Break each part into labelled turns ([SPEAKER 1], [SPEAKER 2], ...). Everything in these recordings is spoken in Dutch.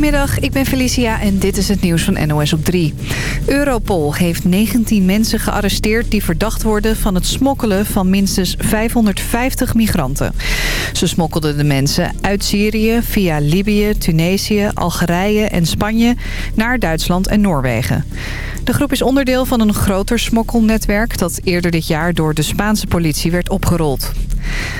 [SPEAKER 1] Goedemiddag, ik ben Felicia en dit is het nieuws van NOS op 3. Europol heeft 19 mensen gearresteerd die verdacht worden van het smokkelen van minstens 550 migranten. Ze smokkelden de mensen uit Syrië via Libië, Tunesië, Algerije en Spanje naar Duitsland en Noorwegen. De groep is onderdeel van een groter smokkelnetwerk dat eerder dit jaar door de Spaanse politie werd opgerold.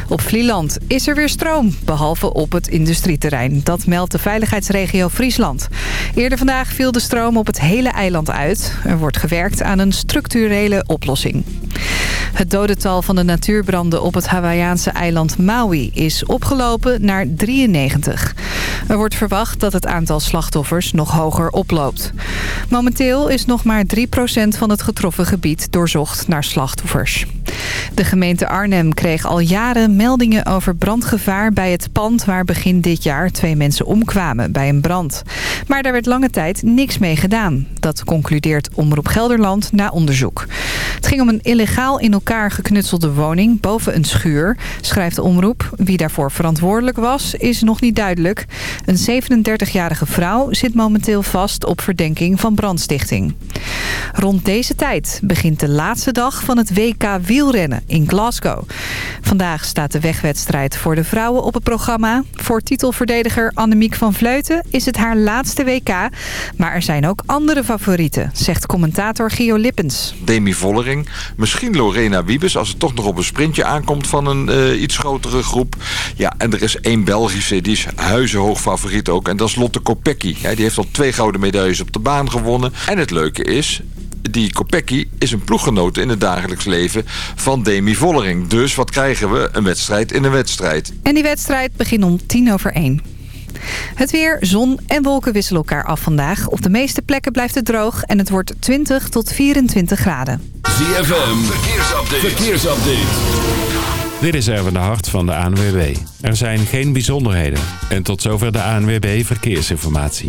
[SPEAKER 1] Op Vlieland is er weer stroom, behalve op het industrieterrein. Dat meldt de veiligheidsregio Friesland. Eerder vandaag viel de stroom op het hele eiland uit. Er wordt gewerkt aan een structurele oplossing. Het dodental van de natuurbranden op het Hawaïaanse eiland Maui is opgelopen naar 93. Er wordt verwacht dat het aantal slachtoffers nog hoger oploopt. Momenteel is nog maar 3% van het getroffen gebied doorzocht naar slachtoffers. De gemeente Arnhem kreeg al jaren meldingen over brandgevaar bij het pand... waar begin dit jaar twee mensen omkwamen bij een brand. Maar daar werd lange tijd niks mee gedaan. Dat concludeert Omroep Gelderland na onderzoek. Het ging om een illegaal in elkaar geknutselde woning boven een schuur, schrijft de Omroep. Wie daarvoor verantwoordelijk was, is nog niet duidelijk. Een 37-jarige vrouw zit momenteel vast op verdenking van brandstichting. Rond deze tijd begint de laatste dag van het WK in Glasgow. Vandaag staat de wegwedstrijd voor de vrouwen op het programma. Voor titelverdediger Annemiek van Vleuten is het haar laatste WK. Maar er zijn ook andere favorieten, zegt commentator Gio Lippens.
[SPEAKER 2] Demi Vollering, misschien Lorena Wiebes als het toch nog op een sprintje aankomt van een uh, iets grotere groep. Ja, en er is één Belgische, die is huizenhoog favoriet ook. En dat is Lotte Kopecky. Ja, die heeft al twee gouden medailles op de baan gewonnen. En het leuke is, die Kopecky is een ploeggenoot in het dagelijks leven van Demi Vollering. Dus wat krijgen we? Een wedstrijd in een wedstrijd.
[SPEAKER 1] En die wedstrijd begint om tien over één. Het weer, zon en wolken wisselen elkaar af vandaag. Op de meeste plekken blijft het droog en het wordt 20 tot 24 graden.
[SPEAKER 3] ZFM, verkeersupdate. verkeersupdate.
[SPEAKER 4] Dit is Erwin de Hart van de ANWB. Er zijn geen bijzonderheden. En tot zover de ANWB Verkeersinformatie.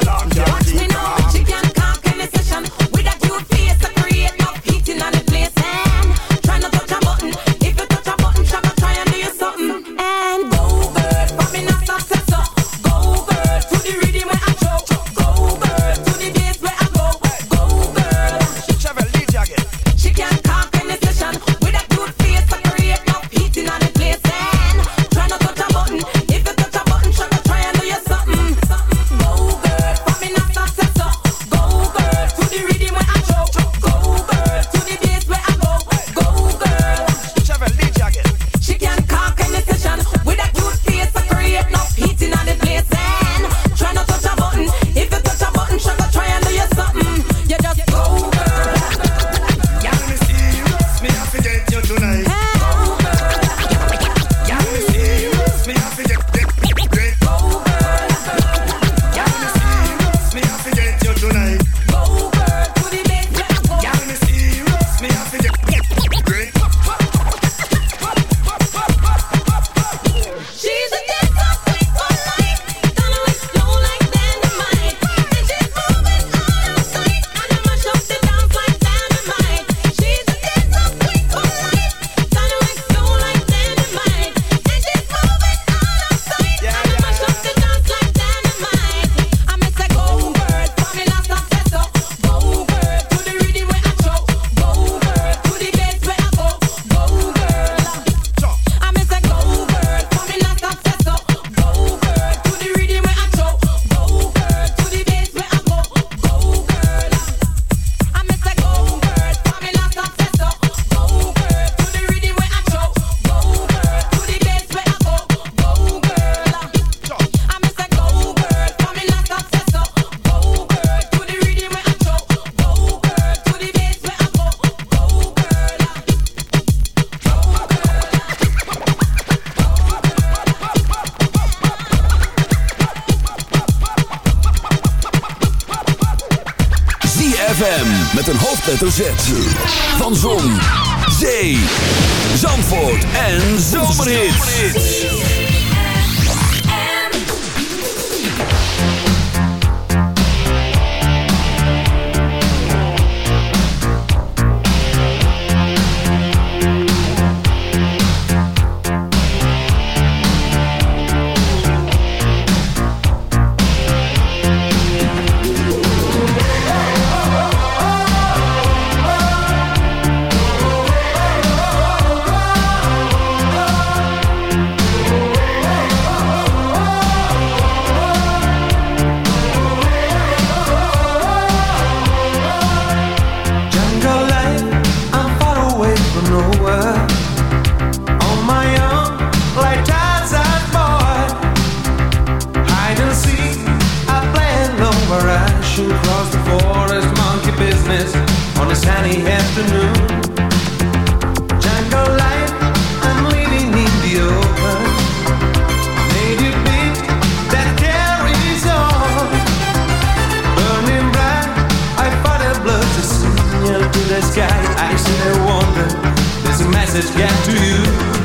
[SPEAKER 5] sunny afternoon. Jungle life, I'm living in the open. Native beat that carries on. Burning bright, I fight a blood to signal to the sky. I still wonder, there's a message get to you.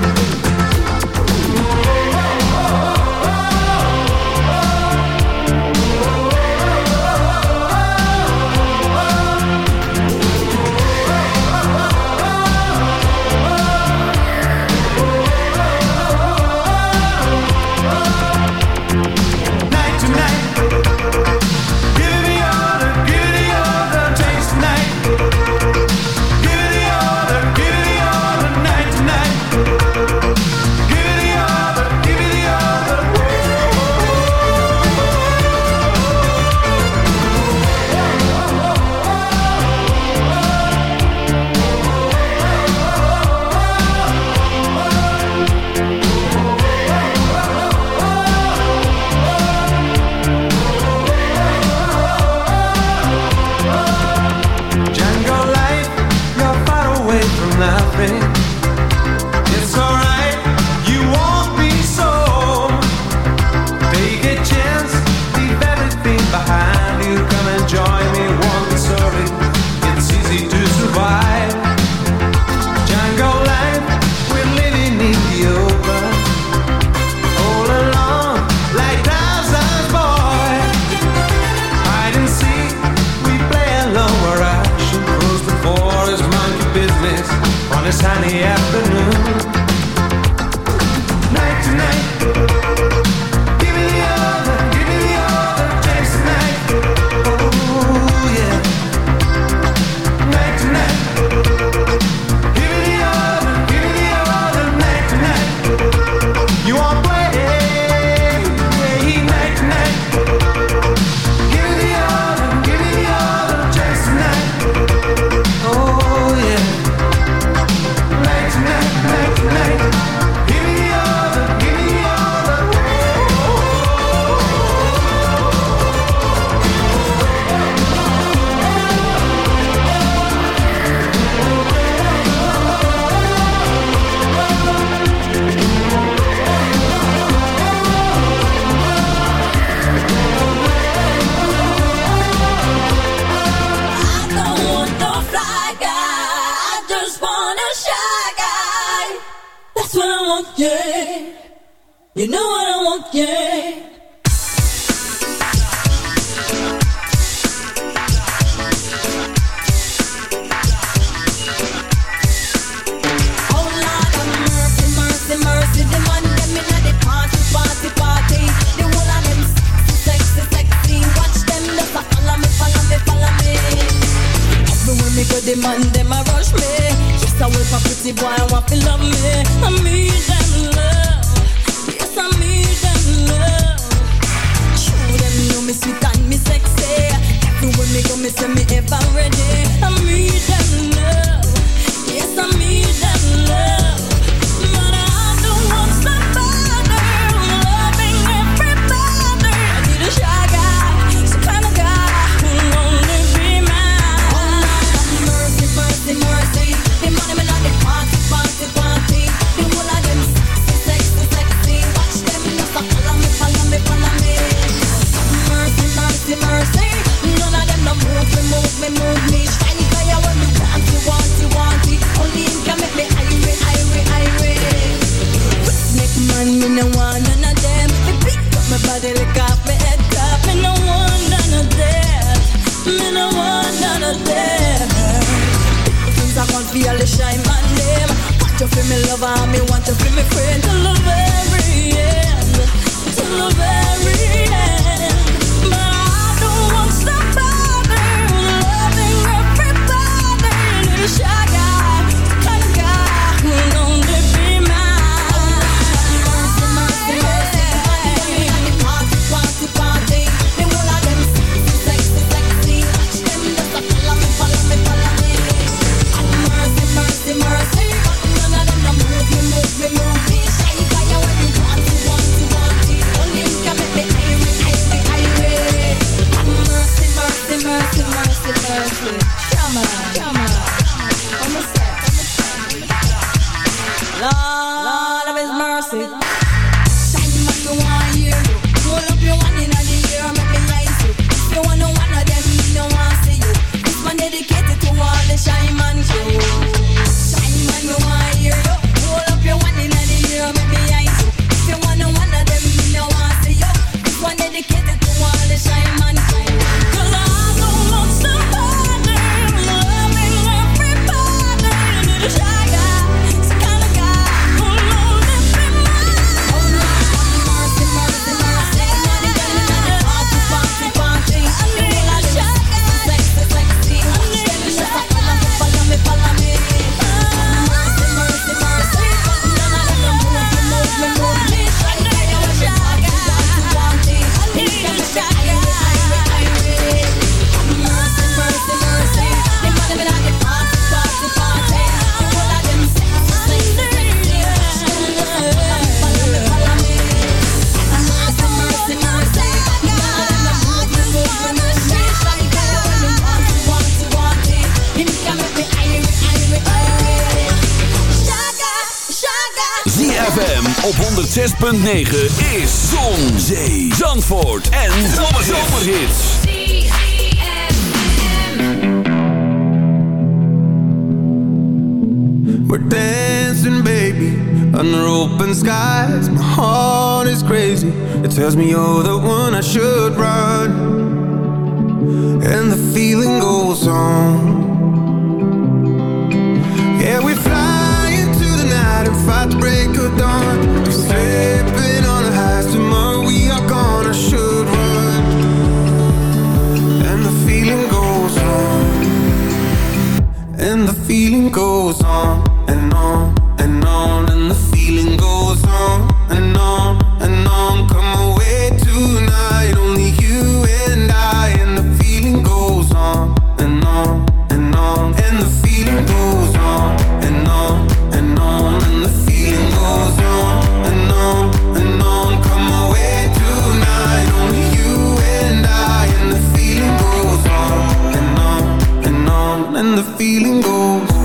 [SPEAKER 3] 106.9 is Zon, Zee, Zandvoort en Zomerhits.
[SPEAKER 5] We're dancing, baby, under open skies. My heart is crazy. It tells me you're the one I should run. And the feeling goes on. goes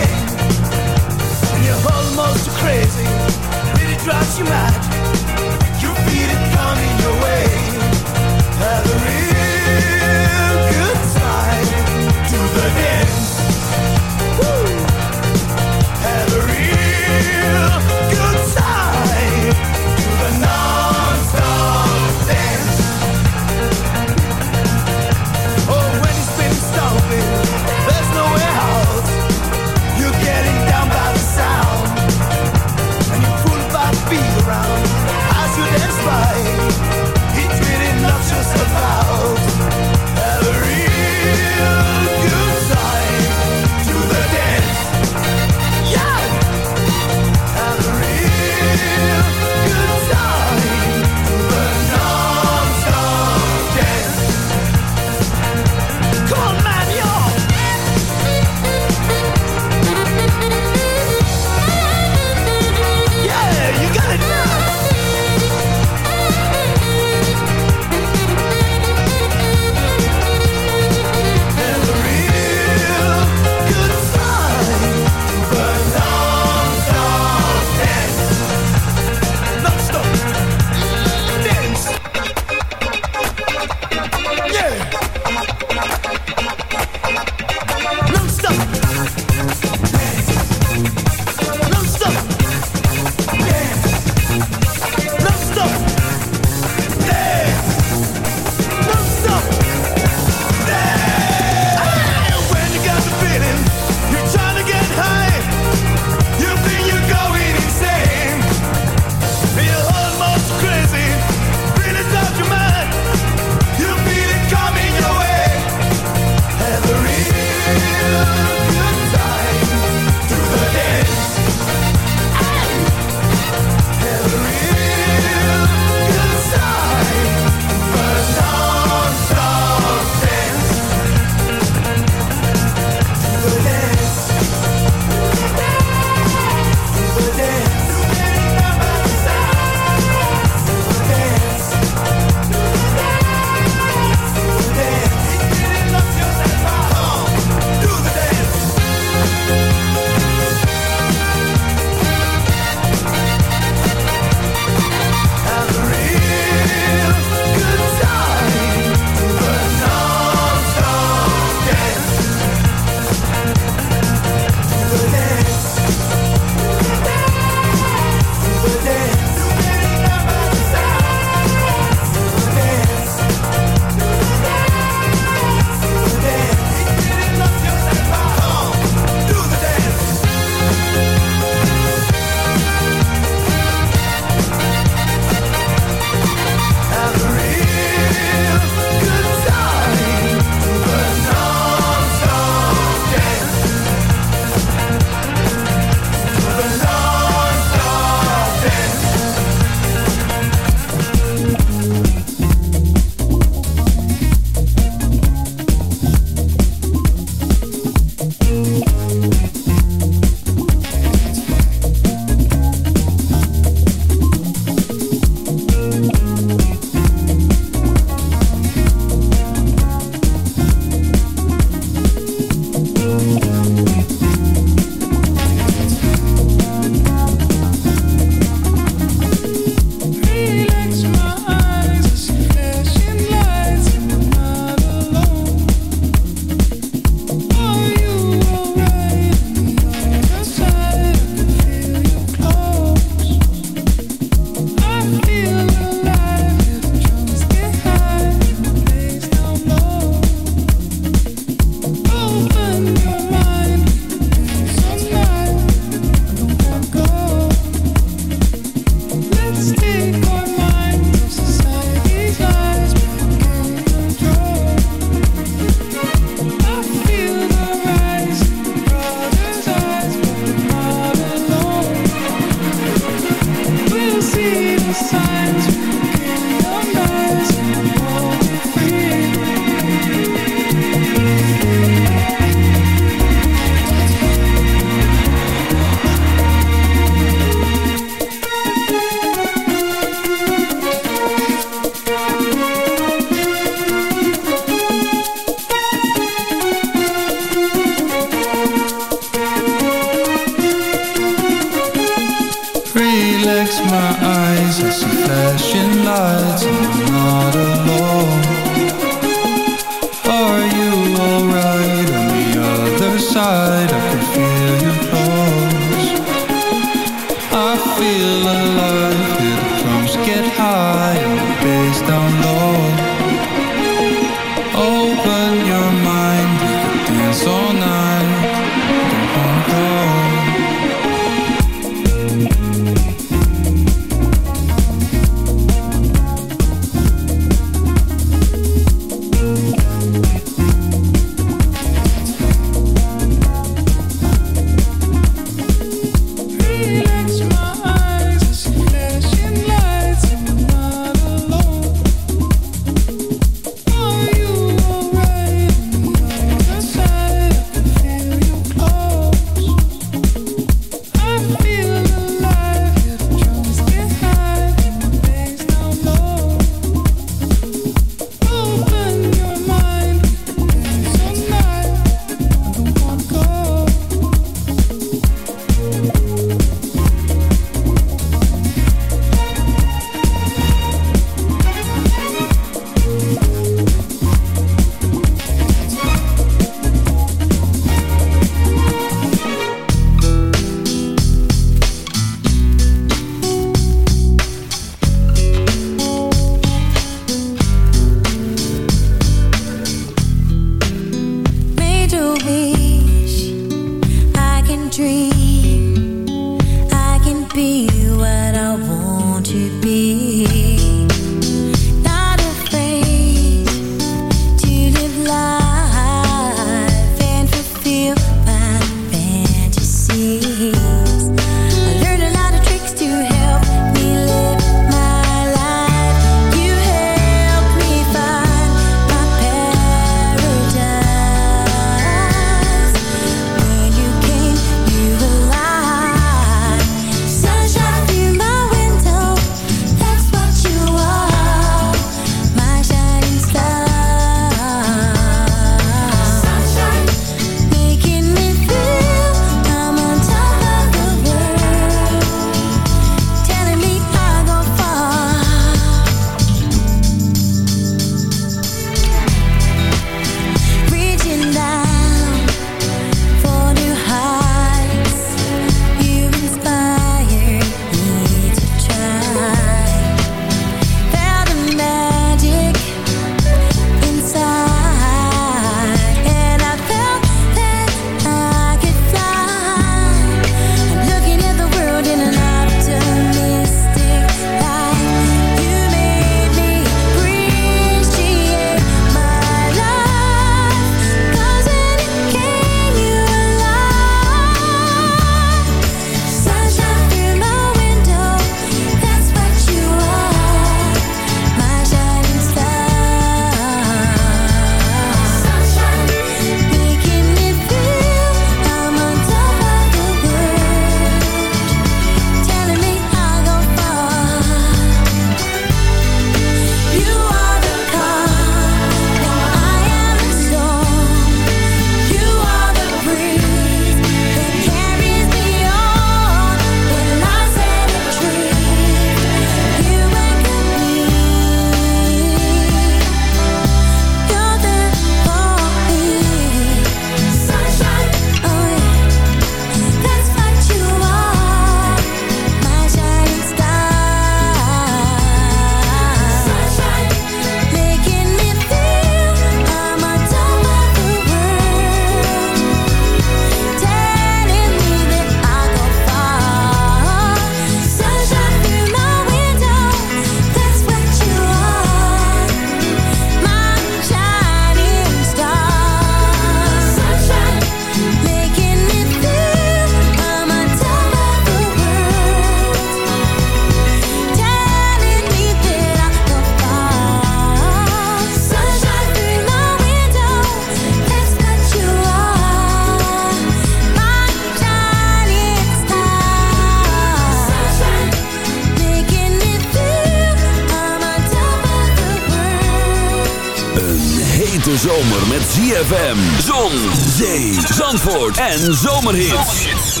[SPEAKER 3] ZFM, Zon, Zee, Zandvoort en Zomerhits.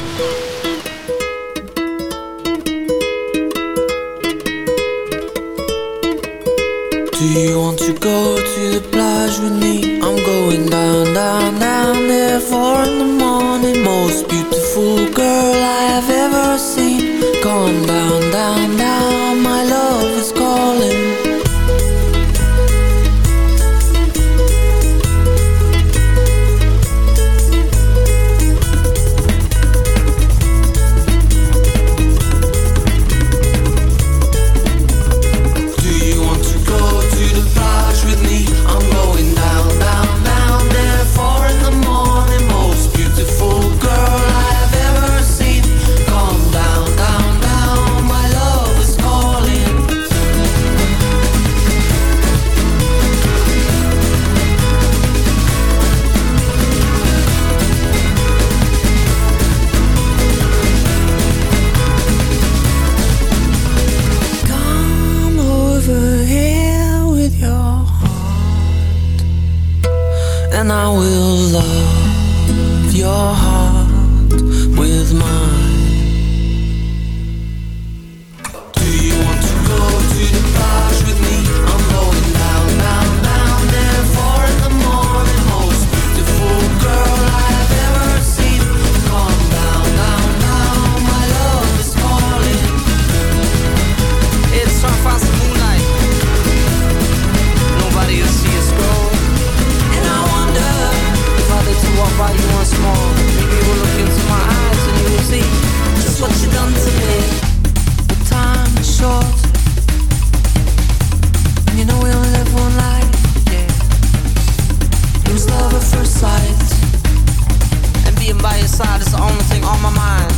[SPEAKER 6] Do you want to go to the plage with me? I'm going down, down, down there for in the morning Most beautiful girl I have ever seen Come down, down, down side the only thing on my mind.